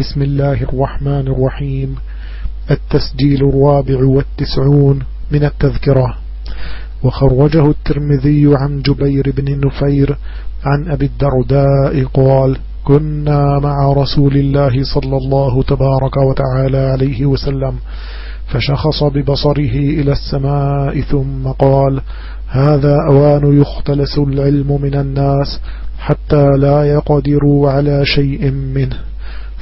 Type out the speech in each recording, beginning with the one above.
بسم الله الرحمن الرحيم. التسجيل الرابع والتسعون من التذكرة. وخرجه الترمذي عن جبير بن نفير عن أبي الدرداء قال كنا مع رسول الله صلى الله تبارك وتعالى عليه وسلم فشخص ببصره إلى السماء ثم قال هذا أوان يختلس العلم من الناس حتى لا يقدروا على شيء منه.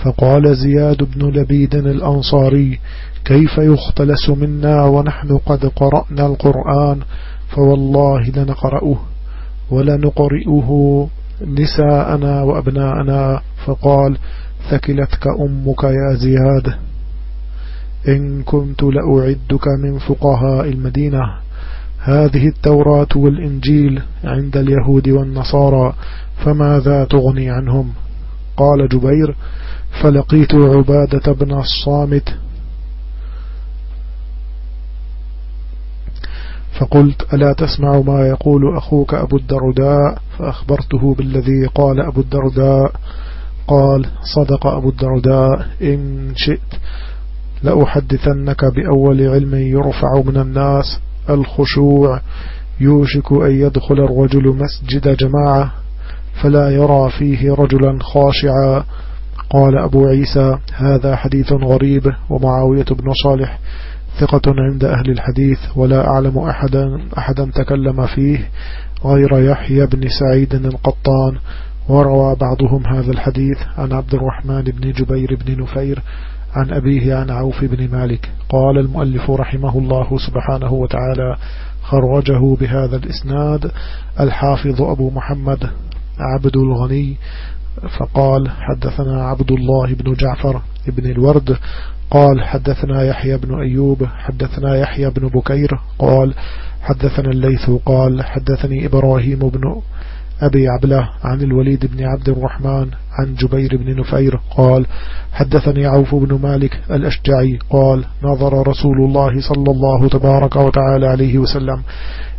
فقال زياد بن لبيد الأنصاري كيف يختلس منا ونحن قد قرأنا القرآن فوالله لنقرأه ولنقرئه نساءنا وأبناءنا؟ فقال ثكلتك أمك يا زياد. إن كنت لأعدك من فقهاء المدينة. هذه التوراة والإنجيل عند اليهود والنصارى فماذا تغني عنهم؟ قال جبير فلقيت عبادة بن الصامت. فقلت ألا تسمع ما يقول أخوك أبو الدرداء؟ فأخبرته بالذي قال أبو الدرداء. قال صدق أبو الدرداء إن شئت لأحدثنك بأول علم يرفع من الناس. الخشوع يوشك أن يدخل الرجل مسجد جماعة. فلا يرى فيه رجلا خاشعا. قال أبو عيسى هذا حديث غريب ومعاوية بن صالح ثقة عند أهل الحديث ولا أعلم أحدا, أحدا تكلم فيه غير يحيى بن سعيد القطان. وروى بعضهم هذا الحديث عن عبد الرحمن بن جبير بن نفير عن أبيه عن عوف بن مالك. قال المؤلف رحمه الله سبحانه وتعالى خرجه بهذا الإسناد الحافظ أبو محمد عبد الغني فقال حدثنا عبد الله بن جعفر بن الورد قال حدثنا يحيى بن أيوب حدثنا يحيى بن بكير قال حدثنا الليث قال حدثني إبراهيم بن أبي عبله عن الوليد بن عبد الرحمن عن جبير بن نفير قال حدثني عوف بن مالك الأشجعي قال نظر رسول الله صلى الله تبارك وتعالى عليه وسلم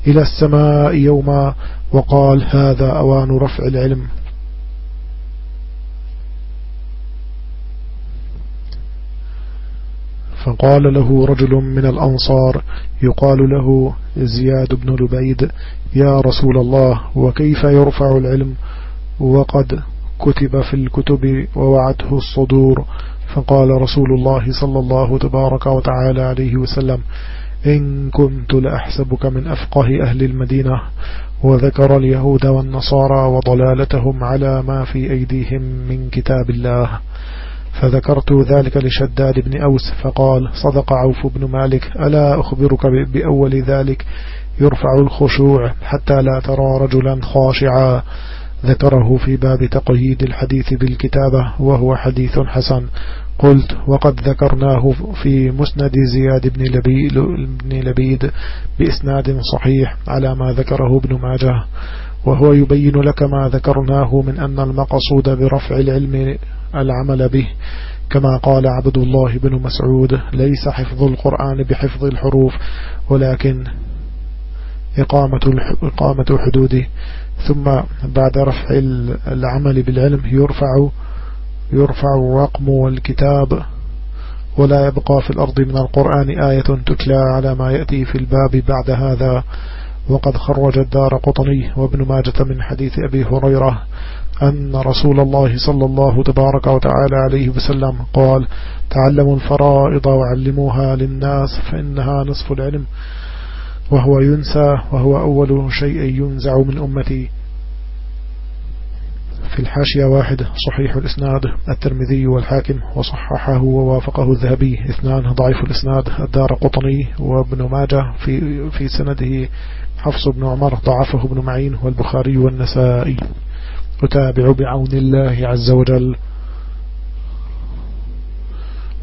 إلى السماء يوما وقال هذا أوان رفع العلم. فقال له رجل من الأنصار يقال له زياد بن لبيد يا رسول الله وكيف يرفع العلم؟ وقد كتب في الكتب ووعته الصدور. فقال رسول الله صلى الله تبارك وتعالى عليه وسلم إن كنت لأحسبك من أفقه أهل المدينة. وذكر اليهود والنصارى وضلالتهم على ما في أيديهم من كتاب الله. فذكرت ذلك لشداد بن أوس فقال صدق عوف بن مالك ألا أخبرك بأول ذلك؟ يرفع الخشوع حتى لا ترى رجلا خاشعا. ذكره في باب تقييد الحديث بالكتابة وهو حديث حسن. قلت وقد ذكرناه في مسند زياد بن لبيد, بإسناد صحيح على ما ذكره ابن ماجه. وهو يبين لك ما ذكرناه من أن المقصود برفع العلم العمل به. كما قال عبد الله بن مسعود ليس حفظ القرآن بحفظ الحروف ولكن إقامة, إقامة حدوده ثم بعد رفع العمل بالعلم يرفع يرفع الرقم والكتاب. ولا يبقى في الأرض من القرآن آية تتلى على ما يأتي في الباب بعد هذا. وقد خرج الدار قطني وابن ماجة من حديث أبي هريرة أن رسول الله صلى الله تبارك وتعالى عليه وسلم قال تعلموا الفرائض وعلموها للناس فإنها نصف العلم. وهو ينسى وهو أول شيء ينزع من أمتي. في الحاشية واحد صحيح الإسناد الترمذي والحاكم وصححه ووافقه الذهبي. إثنان ضعيف الإسناد الدار قطني. وابن ماجه في, في سنده حفص بن عمر ضعفه ابن معين والبخاري والنسائي. أتابع بعون الله عز وجل.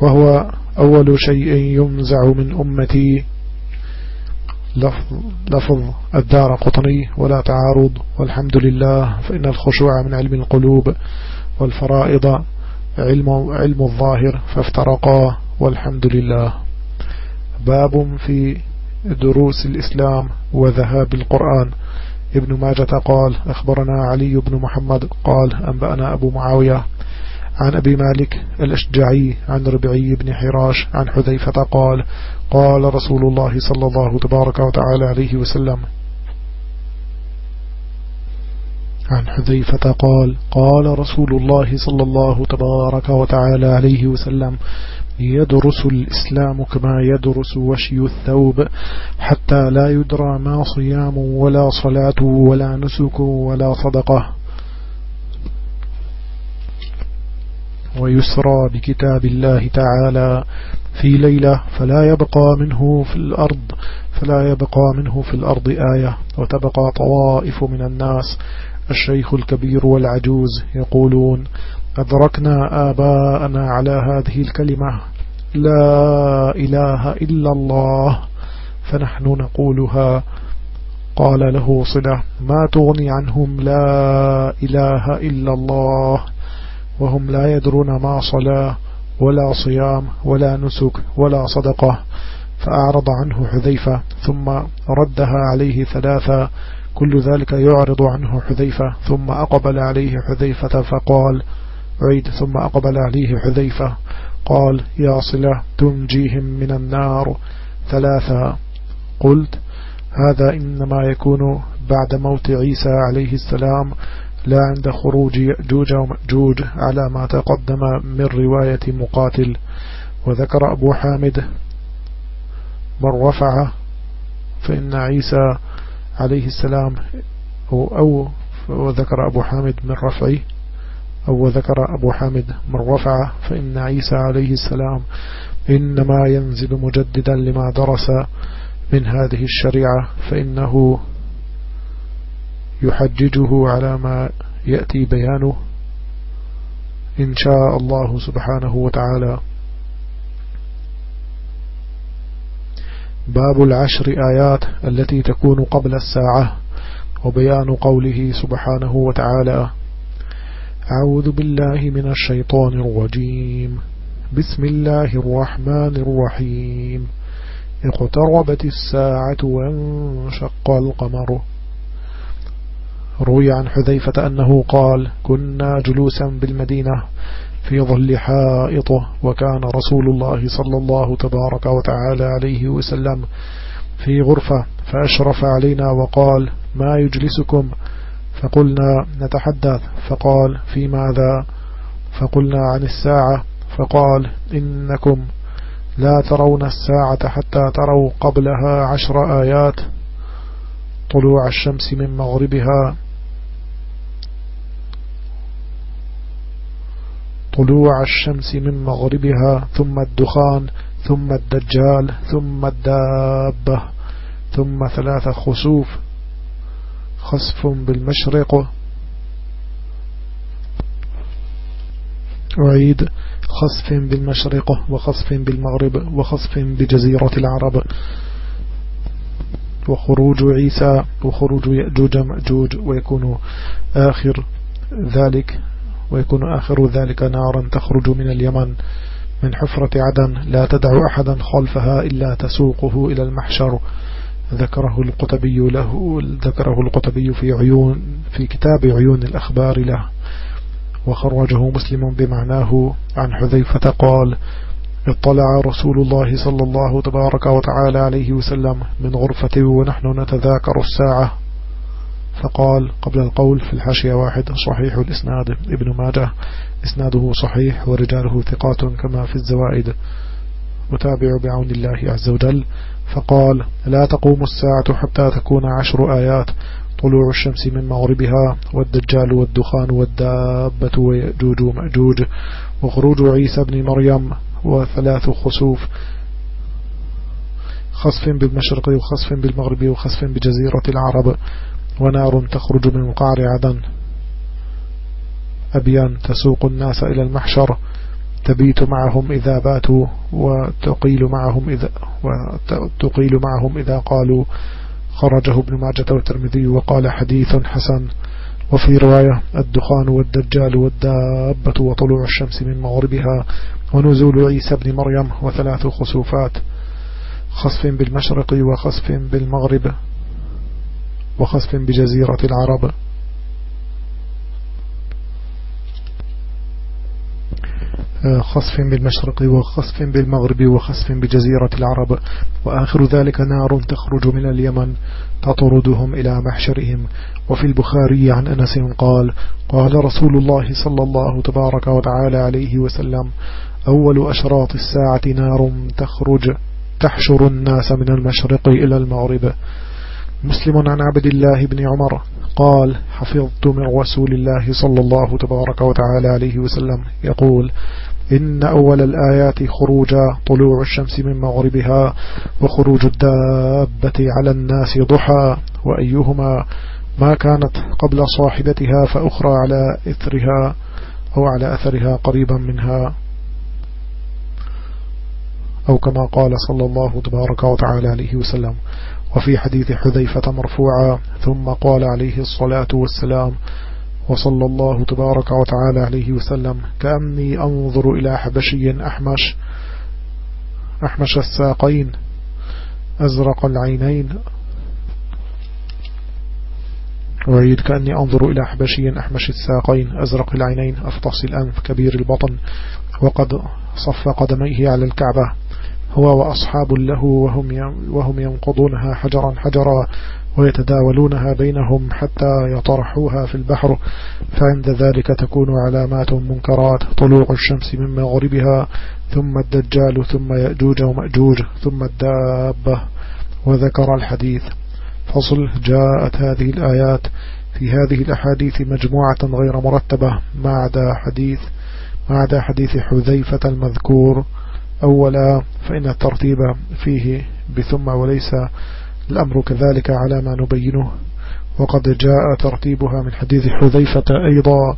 وهو أول شيء ينزع من أمتي. لفظ, الدار قطني ولا تعارض والحمد لله فإن الخشوع من علم القلوب والفرائض علم, علم الظاهر فافترقا والحمد لله. باب في دروس الإسلام وذهاب القرآن. ابن ماجة قال أخبرنا علي بن محمد قال أنبأنا أبو معاوية عن أبي مالك الأشجعي عن ربعي بن حراش عن حذيفة قال قال رسول الله صلى الله تبارك وتعالى عليه وسلم عن حذيفة قال قال رسول الله صلى الله تبارك وتعالى عليه وسلم يدرس الإسلام كما يدرس وشي الثوب حتى لا يدرى ما صيام ولا صلاة ولا نسك ولا صدقة. ويسرى بكتاب الله تعالى في ليلة فلا يبقى منه في الأرض فلا يبقى منه في الأرض آية وتبقى طوائف من الناس. الشيخ الكبير والعجوز يقولون أدركنا آباءنا على هذه الكلمة. لا إله إلا الله. فنحن نقولها. قال له صلة ما تغني عنهم لا إله إلا الله. وهم لا يدرون ما صلاة. ولا صيام ولا نسك ولا صدقة. فأعرض عنه حذيفة ثم ردها عليه ثلاثة. كل ذلك يعرض عنه حذيفة ثم أقبل عليه حذيفة فقال عيد ثم أقبل عليه حذيفة. قال يا صلة تنجيهم من النار. ثلاثة. قلت هذا إنما يكون بعد موت عيسى عليه السلام. لا عند خروج يأجوج ومأجوج على ما تقدم من رواية مقاتل. وذكر أبو حامد من رفع فإن عيسى عليه السلام أو, أو وذكر أبو حامد من رفعه أو ذكر أبو حامد من رفع فإن عيسى عليه السلام إنما ينزل مجددا لما درس من هذه الشريعة فإنه يحججه على ما يأتي بيانه إن شاء الله سبحانه وتعالى. باب العشر آيات التي تكون قبل الساعة وبيان قوله سبحانه وتعالى أعوذ بالله من الشيطان الرجيم. بسم الله الرحمن الرحيم. اقتربت الساعة وانشق القمر. روي عن حذيفة أنه قال كنا جلوسا بالمدينة في ظل حائطة وكان رسول الله صلى الله تبارك وتعالى عليه وسلم في غرفة فأشرف علينا وقال ما يجلسكم؟ فقلنا نتحدث. فقال في ماذا؟ فقلنا عن الساعة. فقال إنكم لا ترون الساعة حتى تروا قبلها عشر آيات طلوع الشمس من مغربها طلوع الشمس من مغربها ثم الدخان ثم الدجال ثم الدابة ثم ثلاث خسوف خسف بالمشرق أعيد خسف بالمشرق وخسف بالمغرب وخسف بجزيرة العرب وخروج عيسى وخروج يأجوج مأجوج ويكون آخر ذلك. ويكون آخر ذلك نارا تخرج من اليمن من حفرة عدن لا تدع أحدا خلفها إلا تسوقه إلى المحشر. ذكره القطبي له ذكره القطبي في عيون في كتاب عيون الأخبار له. وخرجه مسلم بمعناه عن حذيفة قال اطلع رسول الله صلى الله تبارك وتعالى عليه وسلم من غرفة ونحن نتذاكر الساعة. فقال قبل القول في الحاشية واحد صحيح الإسناد ابن ماجه. إسناده صحيح ورجاله ثقات كما في الزوائد. متابع بعون الله عز وجل. فقال لا تقوم الساعة حتى تكون عشر آيات. طلوع الشمس من مغربها والدجال والدخان والدابة ويأجوج ومأجوج. وخروج عيسى بن مريم وثلاث خسوف. خصف بالمشرق وخصف بالمغرب وخصف بجزيرة العرب. ونار تخرج من قعر عدن. أبيان تسوق الناس إلى المحشر تبيت معهم إذا باتوا وتقيل معهم إذا, وتقيل معهم إذا قالوا. خرجه ابن ماجة والترمذي وقال حديث حسن. وفي رواية الدخان والدجال والدابة وطلوع الشمس من مغربها ونزول عيسى بن مريم وثلاث خسوفات. خصف بالمشرق وخصف بالمغرب. وخصف بجزيرة العرب. خصف بالمشرق وخصف بالمغرب وخصف بجزيرة العرب. وآخر ذلك نار تخرج من اليمن تطردهم إلى محشرهم. وفي البخاري عن أنس قال قال رسول الله صلى الله تبارك وتعالى عليه وسلم أول أشراط الساعة نار تخرج تحشر الناس من المشرق إلى المغرب. مسلم عن عبد الله بن عمر قال حفظت من رسول الله صلى الله تبارك وتعالى عليه وسلم يقول إن أول الآيات خروج طلوع الشمس من مغربها وخروج الدابة على الناس ضحى وأيهما ما كانت قبل صاحبتها فأخرى على إثرها أو على أثرها قريبا منها أو كما قال صلى الله تبارك وتعالى عليه وسلم. وفي حديث حذيفة مرفوعا ثم قال عليه الصلاة والسلام وصلى الله تبارك وتعالى عليه وسلم كأني أنظر إلى حبشي أحمش أحمش الساقين أزرق العينين. أعيد كأني أنظر إلى حبشي أحمش الساقين أزرق العينين أفطس الأنف كبير البطن وقد صف قدميه على الكعبة. هو وأصحاب له وهم وهم ينقضونها حجرا حجرا ويتداولونها بينهم حتى يطرحوها في البحر. فعند ذلك تكون علامات منكرات طلوع الشمس من مغربها ثم الدجال ثم يأجوج ومأجوج ثم الدابة. وذكر الحديث. فصل جاءت هذه الآيات في هذه الأحاديث مجموعة غير مرتبة ما عدا حديث ما عدا حديث حذيفة المذكور. أولا فإن الترتيب فيه بثم وليس الأمر كذلك على ما نبينه وقد جاء ترتيبها من حديث حذيفة أيضا.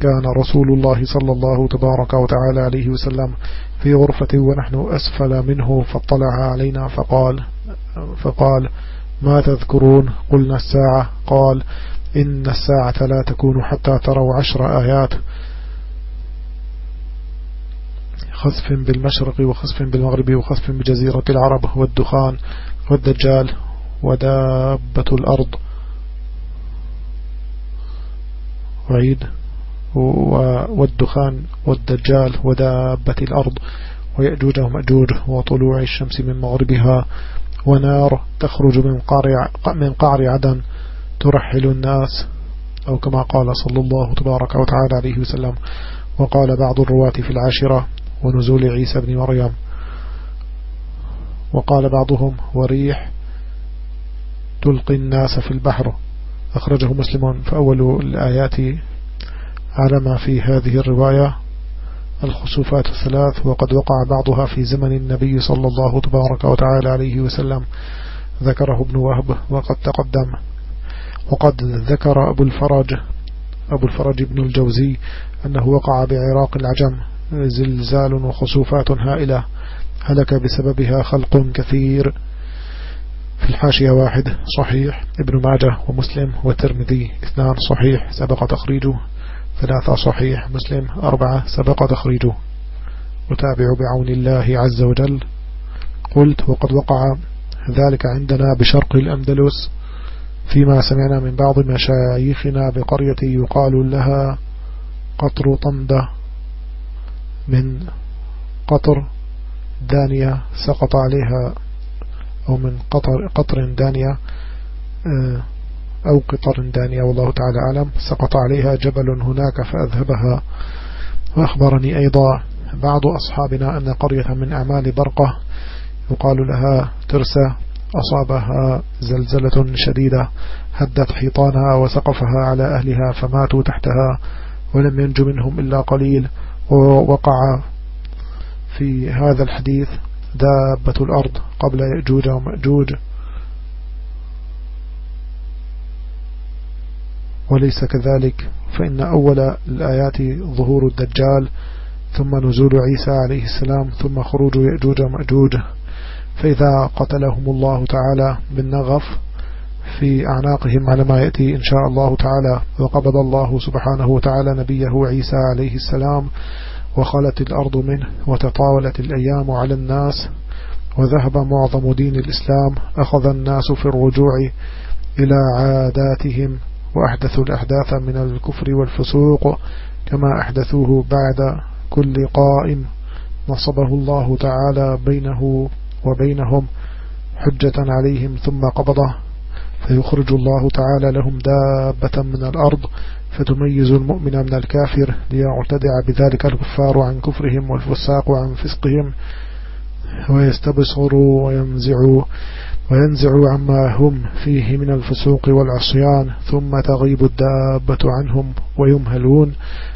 كان رسول الله صلى الله تبارك وتعالى عليه وسلم في غرفة ونحن أسفل منه فاطلع علينا فقال فقال ما تذكرون؟ قلنا الساعة. قال إن الساعة لا تكون حتى تروا عشر آيات. خسف بالمشرق وخسف بالمغرب وخسف بجزيرة العرب والدخان والدجال ودابة الأرض. وعيد. والدخان والدجال ودابة الأرض. ويأجوج ومأجوج وطلوع الشمس من مغربها. ونار تخرج من قعر, من قعر عدن ترحل الناس. أو كما قال صلى الله تبارك وتعالى عليه وسلم. وقال بعض الرواة في العاشرة ونزول عيسى بن مريم. وقال بعضهم وريح تلقي الناس في البحر. أخرجه مسلم فأول الآيات على ما في هذه الرواية. الخسوفات الثلاث وقد وقع بعضها في زمن النبي صلى الله تبارك وتعالى عليه وسلم. ذكره ابن وهب وقد تقدم. وقد ذكر أبو الفرج أبو الفرج ابن الجوزي أنه وقع بعراق العجم. زلزال وخسوفات هائلة هلك بسببها خلق كثير. في الحاشية واحد صحيح ابن ماجه ومسلم والترمذي اثنان صحيح سبق تخريجه ثلاثة صحيح مسلم أربعة سبق تخريجه وتابع بعون الله عز وجل. قلت وقد وقع ذلك عندنا بشرق الأندلس فيما سمعنا من بعض مشايخنا بقرية يقال لها قطر طندة من قطر دانية سقط عليها أو من قطر, قطر دانية آه، أو قطر دانية والله تعالى أعلم. سقط عليها جبل هناك فأذهبها. وأخبرني أيضا بعض أصحابنا أن قرية من أعمال برقة يقال لها ترسى أصابها زلزلة شديدة هدت حيطانها وسقفها على أهلها فماتوا تحتها ولم ينج منهم إلا قليل. ووقع في هذا الحديث دابة الأرض قبل يأجوج ومأجوج. وليس كذلك فإن أول الآيات ظهور الدجال ثم نزول عيسى عليه السلام ثم خروج يأجوج ومأجوج. فإذا قتلهم الله تعالى بالنغف في أعناقهم على ما يأتي إن شاء الله تعالى. وقبض الله سبحانه وتعالى نبيه عيسى عليه السلام وخلت الأرض منه وتطاولت الأيام على الناس وذهب معظم دين الإسلام أخذ الناس في الرجوع إلى عاداتهم وأحدثوا الأحداث من الكفر والفسوق كما أحدثوه بعد كل قائم نصبه الله تعالى بينه وبينهم حجة عليهم ثم قبضه. فيخرج الله تعالى لهم دابة من الأرض فتميز المؤمن من الكافر ليعتدع بذلك الكفار عن كفرهم والفساق عن فسقهم ويستبصروا وينزعوا وينزعوا عما هم فيه من الفسوق والعصيان ثم تغيب الدابة عنهم ويمهلون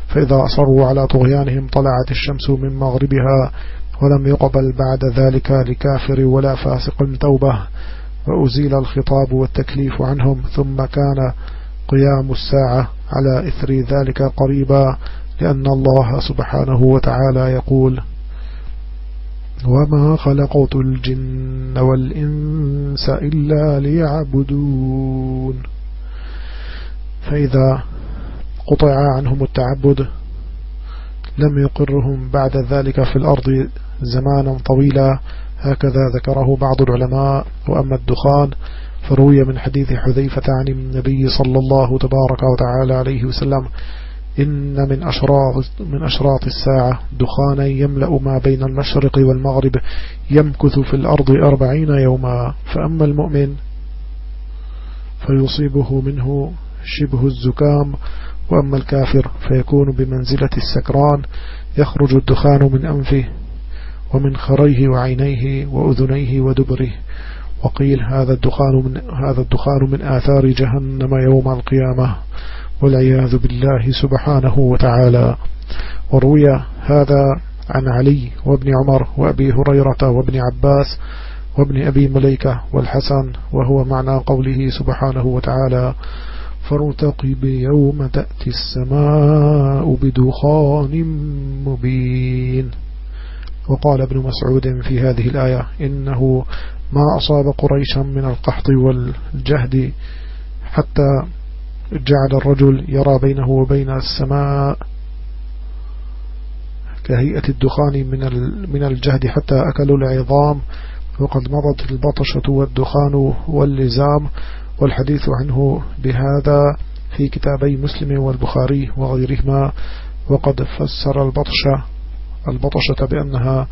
فإذا أصروا على طغيانهم طلعت الشمس من مغربها ولم يقبل بعد ذلك لكافر ولا فاسق توبة وأزيل الخطاب والتكليف عنهم ثم كان قيام الساعة على إثر ذلك قريبا لأن الله سبحانه وتعالى يقول وما خلقت الجن والإنس إلا ليعبدون. فإذا قطع عنهم التعبد لم يقرهم بعد ذلك في الأرض زمانا طويلا هكذا ذكره بعض العلماء وأما الدخان فروي من حديث حذيفة عن النبي صلى الله تبارك وتعالى عليه وسلم إن من أشراط, من أشراط الساعة دخانا يملأ ما بين المشرق والمغرب يمكث في الأرض أربعين يوما فأما المؤمن فيصيبه منه شبه الزكام وأما الكافر فيكون بمنزلة السكران يخرج الدخان من أنفه ومن خريه وعينيه وأذنيه ودبره. وقيل هذا الدخان من هذا الدخان من آثار جهنم يوم القيامة والعياذ بالله سبحانه وتعالى. وروي هذا عن علي وابن عمر وأبي هريرة وابن عباس وابن أبي مليكة والحسن وهو معنى قوله سبحانه وتعالى فارتقب يوم تأتي السماء بدخان مبين. وقال ابن مسعود في هذه الآية إنه ما أصاب قريشا من القحط والجهد حتى جعل الرجل يرى بينه وبين السماء كهيئة الدخان من من الجهد حتى أكلوا العظام وقد مضت البطشة والدخان واللزام والحديث عنه بهذا في كتابي مسلم والبخاري وغيرهما وقد فسر البطشة البطشة بأنها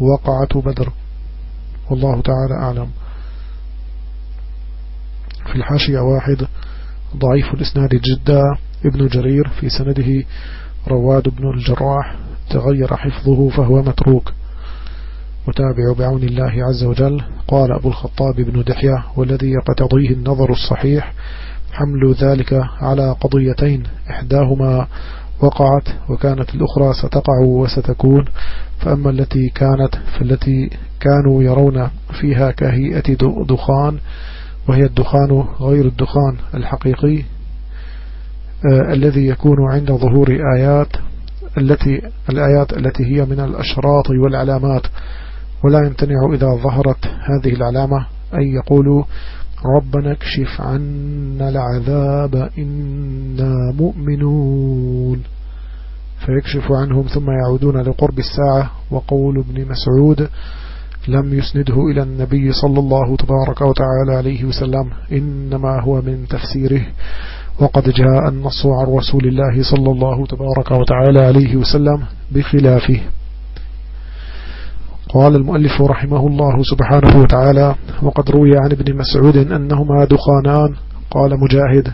وقعة بدر. والله تعالى أعلم. في الحاشية واحد ضعيف الإسناد جدا ابن جرير في سنده رواد بن الجراح تغير حفظه فهو متروك. متابع بعون الله عز وجل قال أبو الخطاب بن دحية والذي يقتضيه النظر الصحيح حمل ذلك على قضيتين إحداهما وقعت وكانت الأخرى ستقع وستكون فأما التي كانت فالتي كانوا يرون فيها كهيئة دخان وهي الدخان غير الدخان الحقيقي آه الذي يكون عند ظهور آيات التي الآيات التي هي من الأشراط والعلامات. ولا يمتنع إذا ظهرت هذه العلامة أن يقولوا ربنا اكشف عنا العذاب إنا مؤمنون. فيكشف عنهم ثم يعودون لقرب الساعة. وقول ابن مسعود لم يسنده إلى النبي صلى الله تبارك وتعالى عليه وسلم إنما هو من تفسيره. وقد جاء النص عن رسول الله صلى الله تبارك وتعالى عليه وسلم بخلافه. قال المؤلف رحمه الله سبحانه وتعالى وقد روي عن ابن مسعود أنهما دخانان قال مجاهد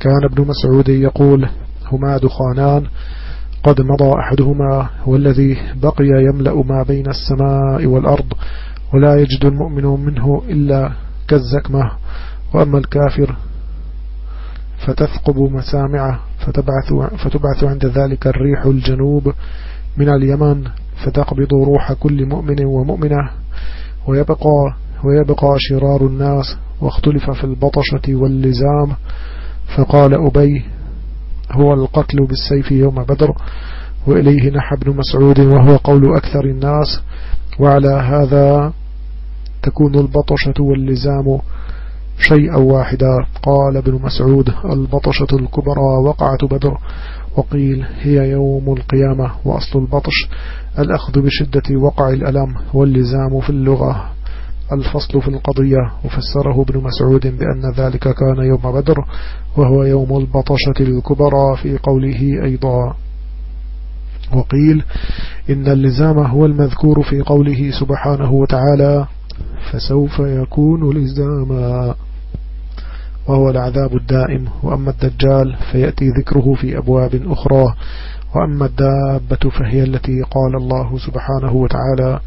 كان ابن مسعود يقول هما دخانان قد مضى أحدهما والذي بقي يملأ ما بين السماء والأرض ولا يجد المؤمن منه إلا كالزكمة وأما الكافر فتثقب مسامعه فتبعث, فتبعث عند ذلك الريح الجنوب من اليمن فتقبض روح كل مؤمن ومؤمنة ويبقى, ويبقى شرار الناس واختلف في البطشة واللزام. فقال أبي هو القتل بالسيف يوم بدر وإليه نحى ابن مسعود وهو قول أكثر الناس. وعلى هذا تكون البطشة واللزام شيئا واحدا. قال ابن مسعود البطشة الكبرى وقعة بدر. وقيل هي يوم القيامة وأصل البطش الأخذ بشدة وقع الألم واللزام في اللغة الفصل في القضية وفسره ابن مسعود بأن ذلك كان يوم بدر وهو يوم البطشة الكبرى في قوله أيضا. وقيل إن اللزام هو المذكور في قوله سبحانه وتعالى فسوف يكون لزاما. وهو العذاب الدائم. وأما الدجال فيأتي ذكره في أبواب أخرى. وأما الدابة فهي التي قال الله سبحانه وتعالى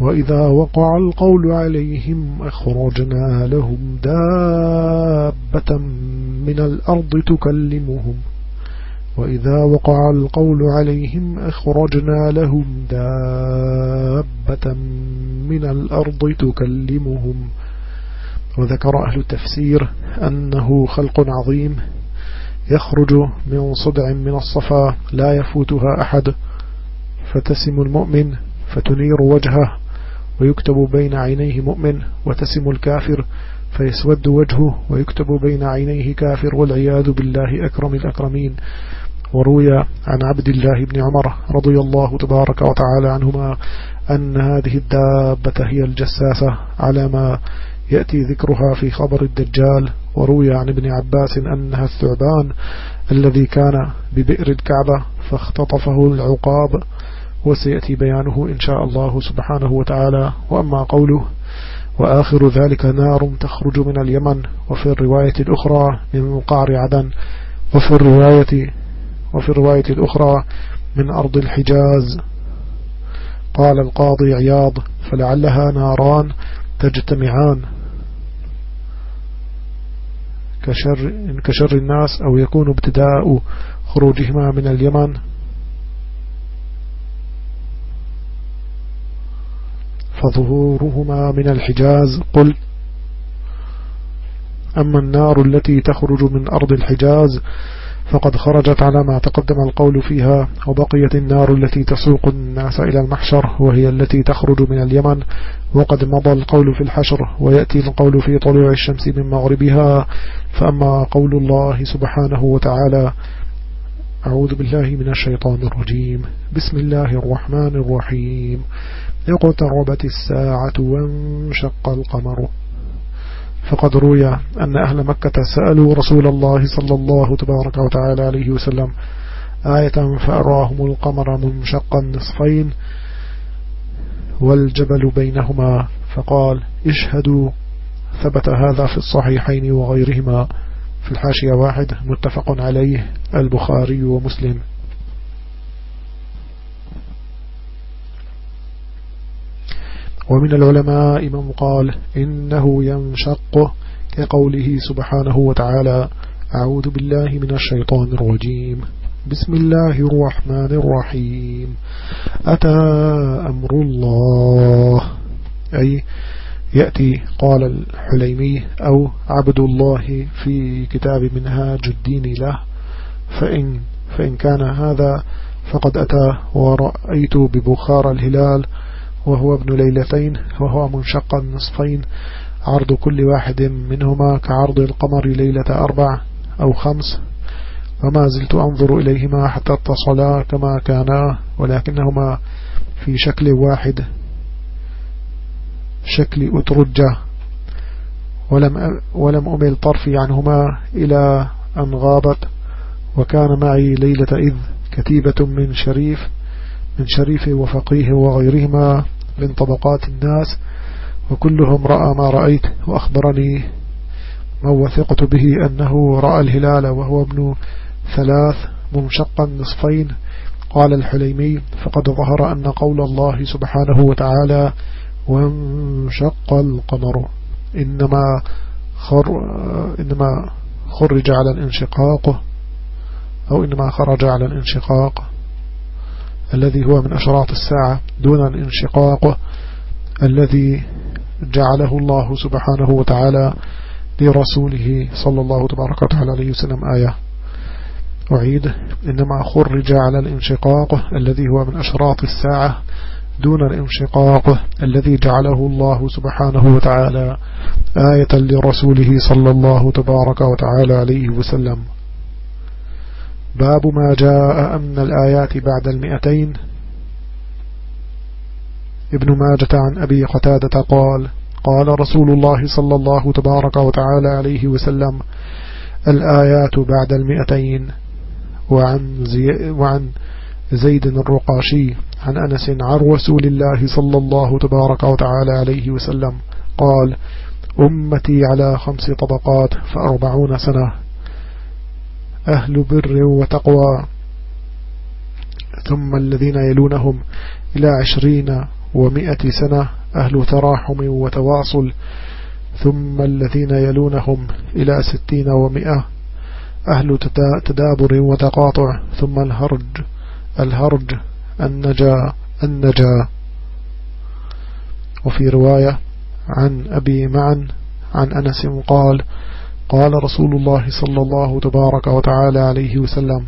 وإذا وقع القول عليهم أخرجنا لهم دابة من الأرض تكلمهم. وإذا وقع القول عليهم أخرجنا لهم دابة من الأرض تكلمهم. وذكر أهل التفسير أنه خلق عظيم يخرج من صدع من الصفا لا يفوتها أحد فتسم المؤمن فتنير وجهه ويكتب بين عينيه مؤمن وتسم الكافر فيسود وجهه ويكتب بين عينيه كافر والعياذ بالله أكرم الأكرمين. وروي عن عبد الله بن عمر رضي الله تبارك وتعالى عنهما أن هذه الدابة هي الجساسة على ما يأتي ذكرها في خبر الدجال وروي عن ابن عباس أنها الثعبان الذي كان ببئر الكعبة فاختطفه العقاب وسيأتي بيانه إن شاء الله سبحانه وتعالى. وأما قوله وآخر ذلك نار تخرج من اليمن وفي الرواية الأخرى من قعر عدن وفي الرواية وفي الرواية الأخرى من أرض الحجاز. قال القاضي عياض فلعلها ناران تجتمعان. كشر, كشر الناس أو يكون ابتداء خروجهما من اليمن. فظهورهما من الحجاز. قل أما النار التي تخرج من أرض الحجاز فقد خرجت على ما تقدم القول فيها وبقيت النار التي تسوق الناس إلى المحشر وهي التي تخرج من اليمن. وقد مضى القول في الحشر ويأتي القول في طلوع الشمس من مغربها. فأما قول الله سبحانه وتعالى أعوذ بالله من الشيطان الرجيم. بسم الله الرحمن الرحيم. اقتربت الساعة وانشق القمر. فقد روي أن أهل مكة سألوا رسول الله صلى الله تبارك وتعالى عليه وسلم آية فأراهم القمر منشقا نصفين والجبل بينهما فقال اشهدوا ثبت هذا في الصحيحين وغيرهما في الحاشية واحد متفق عليه البخاري ومسلم ومن العلماء من قال إنه ينشق كقوله سبحانه وتعالى أعوذ بالله من الشيطان الرجيم. بسم الله الرحمن الرحيم. أتى أمر الله. أي يأتي قال الحليمي أو عبد الله في كتاب منهاج الدين له. فإن, فإن كان هذا فقد أتى ورأيت ببخار الهلال وهو ابن ليلتين وهو منشق النصفين عرض كل واحد منهما كعرض القمر ليلة أربع أو خمس. وما زلت أنظر إليهما حتى اتصلا كما كانا ولكنهما في شكل واحد شكل أترجة. ولم, ولم أمل طرفي عنهما إلى أن غابت وكان معي ليلة إذ كتيبة من شريف من شريف وفقيه وغيرهما. من طبقات الناس وكلهم رأى ما رأيت وأخبرني ما وثقت به أنه رأى الهلال وهو ابن ثلاث منشقا نصفين. قال الحليمي فقد ظهر أن قول الله سبحانه وتعالى وانشق القمر إنما, خر إنما خرج على الانشقاق أو إنما خرج على الانشقاق. الذي هو من أشراط الساعة دون الانشقاق الذي جعله الله سبحانه وتعالى لرسوله صلى الله تبارك وتعالى عليه وسلم آية. أعيد. إنما خرج على الانشقاق الذي هو من أشراط الساعة دون الانشقاق الذي جعله الله سبحانه وتعالى آية لرسوله صلى الله تبارك وتعالى عليه وسلم. باب ما جاء أن الآيات بعد المئتين. ابن ماجة عن أبي قتادة قال قال رسول الله صلى الله تبارك وتعالى عليه وسلم الآيات بعد المئتين. وعن, زي وعن زيد الرقاشي عن أنس عن رسول الله صلى الله تبارك وتعالى عليه وسلم قال أمتي على خمس طبقات فأربعون سنة. أهل بر وتقوى. ثم الذين يلونهم إلى عشرين ومئة سنة أهل تراحم وتواصل. ثم الذين يلونهم إلى ستين ومئة أهل تدابر وتقاطع. ثم الهرج الهرج النجا النجا. وفي رواية عن أبي معن عن أنس قال قال رسول الله صلى الله تبارك وتعالى عليه وسلم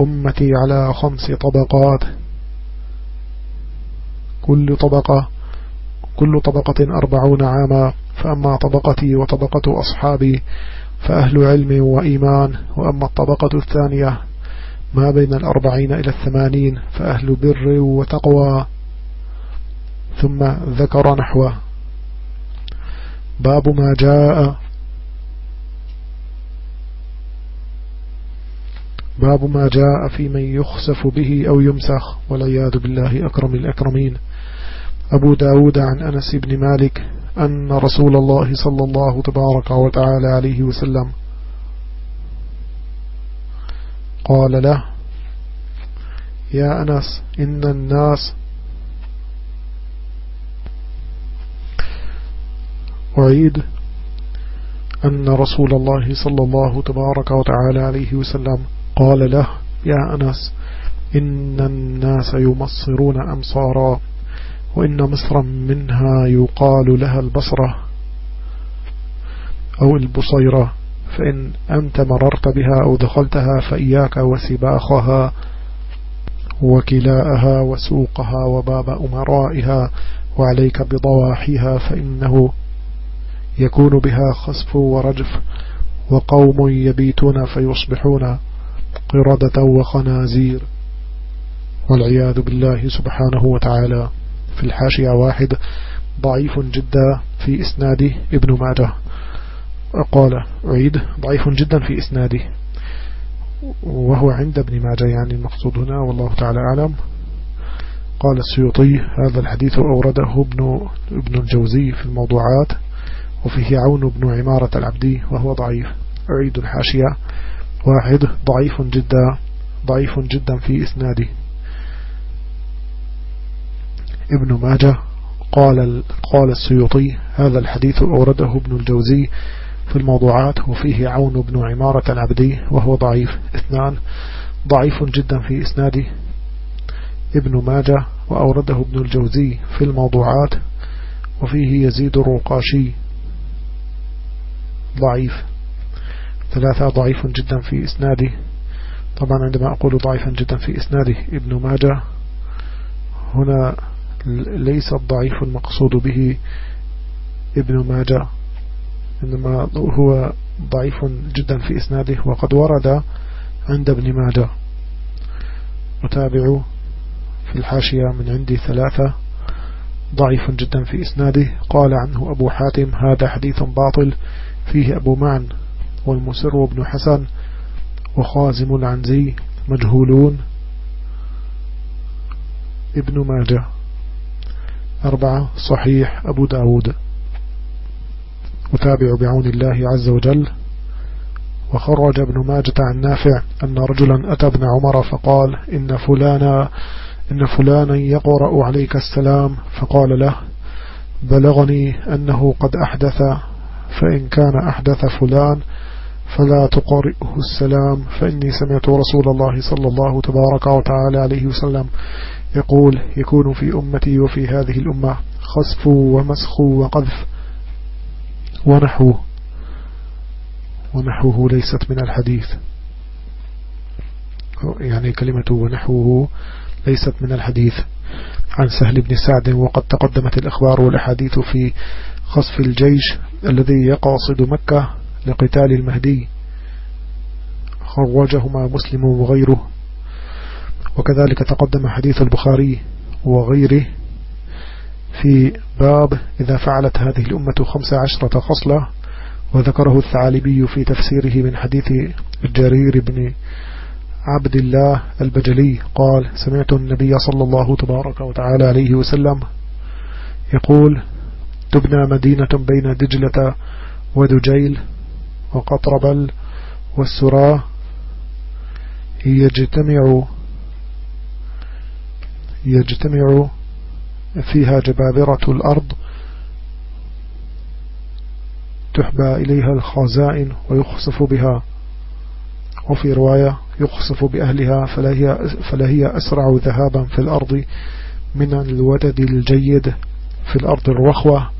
أمتي على خمس طبقات. كل طبقة كل طبقة أربعون عاما فأما طبقتي وطبقة أصحابي فأهل علم وإيمان وأما الطبقة الثانية ما بين الأربعين إلى الثمانين فأهل بر وتقوى. ثم ذكر نحوه. باب ما جاء باب ما جاء في من يخسف به أو يمسخ والعياذ بالله أكرم الأكرمين. أبو داود عن أنس بن مالك أن رسول الله صلى الله تبارك وتعالى عليه وسلم قال له يا أنس إن الناس أعيد أن رسول الله صلى الله تبارك وتعالى عليه وسلم قال له يا أنس إن الناس يمصرون أمصارا وإن مصرا منها يقال لها البصرة أو البصيرة فإن أنت مررت بها أو دخلتها فإياك وسباخها وكلاءها وسوقها وباب أمرائها وعليك بضواحيها فإنه يكون بها خسف ورجف وقوم يبيتون فيصبحون قردة وخنازير. والعياذ بالله سبحانه وتعالى. في الحاشية واحد ضعيف جدا في إسناد ابن ماجه. قال عيد ضعيف جدا في إسناده. وهو عند ابن ماجه يعني المقصود هنا والله تعالى أعلم. قال السيوطي هذا الحديث أورده ابن, ابن الجوزي في الموضوعات. وفيه عون بن عمارة العبدي وهو ضعيف. أعيد الحاشية. واحد. ضعيف جدا. ضعيف جدا في إسناده. ابن ماجه. قال قال السيوطي هذا الحديث أورده ابن الجوزي في الموضوعات وفيه عون بن عمارة العبدي وهو ضعيف. اثنان. ضعيف جدا في إسناده. ابن ماجه. وأورده ابن الجوزي في الموضوعات وفيه يزيد الرقاشي. ضعيف. ثلاثة ضعيف جدا في إسناده. طبعا عندما أقول ضعيفا جدا في إسناده ابن ماجه هنا ليس الضعيف المقصود به ابن ماجه إنما هو ضعيف جدا في إسناده وقد ورد عند ابن ماجه. أتابع في الحاشية من عندي ثلاثة. ضعيف جدا في إسناده. قال عنه أبو حاتم هذا حديث باطل فيه أبو معن والمسر وابن حسن وخازم العنزي مجهولون. ابن ماجه. أربعة. صحيح. أبو داود. متابع بعون الله عز وجل. وخرج ابن ماجة عن نافع أن رجلا أتى ابن عمر فقال إن فلانا إن فلانا يقرأ عليك السلام. فقال له بلغني أنه قد أحدث فإن كان أحدث فلان فلا تقرئه السلام فإني سمعت رسول الله صلى الله تبارك وتعالى عليه وسلم يقول يكون في أمتي وفي هذه الأمة خسف ومسخ وقذف. ونحوه ونحوه ليست من الحديث. يعني كلمة ونحوه ليست من الحديث. عن سهل بن سعد وقد تقدمت الأخبار والأحاديث في خصف الجيش الذي يقاصد مكة. لقتال المهدي خرجهما مسلم وغيره. وكذلك تقدم حديث البخاري وغيره في باب إذا فعلت هذه الأمة خمس عشرة خصلة وذكره الثعالبي في تفسيره من حديث جرير بن عبد الله البجلي. قال سمعت النبي صلى الله تبارك وتعالى عليه وسلم يقول تبنى مدينة بين دجلة ودجيل وقطربل والسراء يجتمع يجتمع فيها جبابرة الأرض. تحبى إليها الخزائن ويخصف بها. وفي رواية يخصف بأهلها فلا هي, فلا هي أسرع ذهابا في الأرض من الودد الجيد في الأرض الرخوة.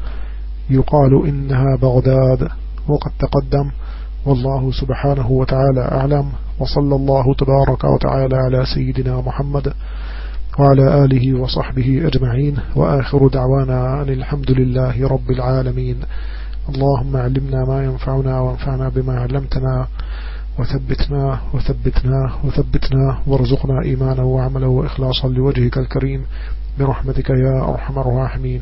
يقال إنها بغداد. وقد تقدم والله سبحانه وتعالى أعلم وصلى الله تبارك وتعالى على سيدنا محمد وعلى آله وصحبه أجمعين وآخر دعوانا أن الحمد لله رب العالمين. اللهم علمنا ما ينفعنا وانفعنا بما علمتنا وثبتنا وثبتنا وثبتنا وارزقنا إيمانا وعملا وإخلاصا لوجهك الكريم. برحمتك يا أرحم الراحمين.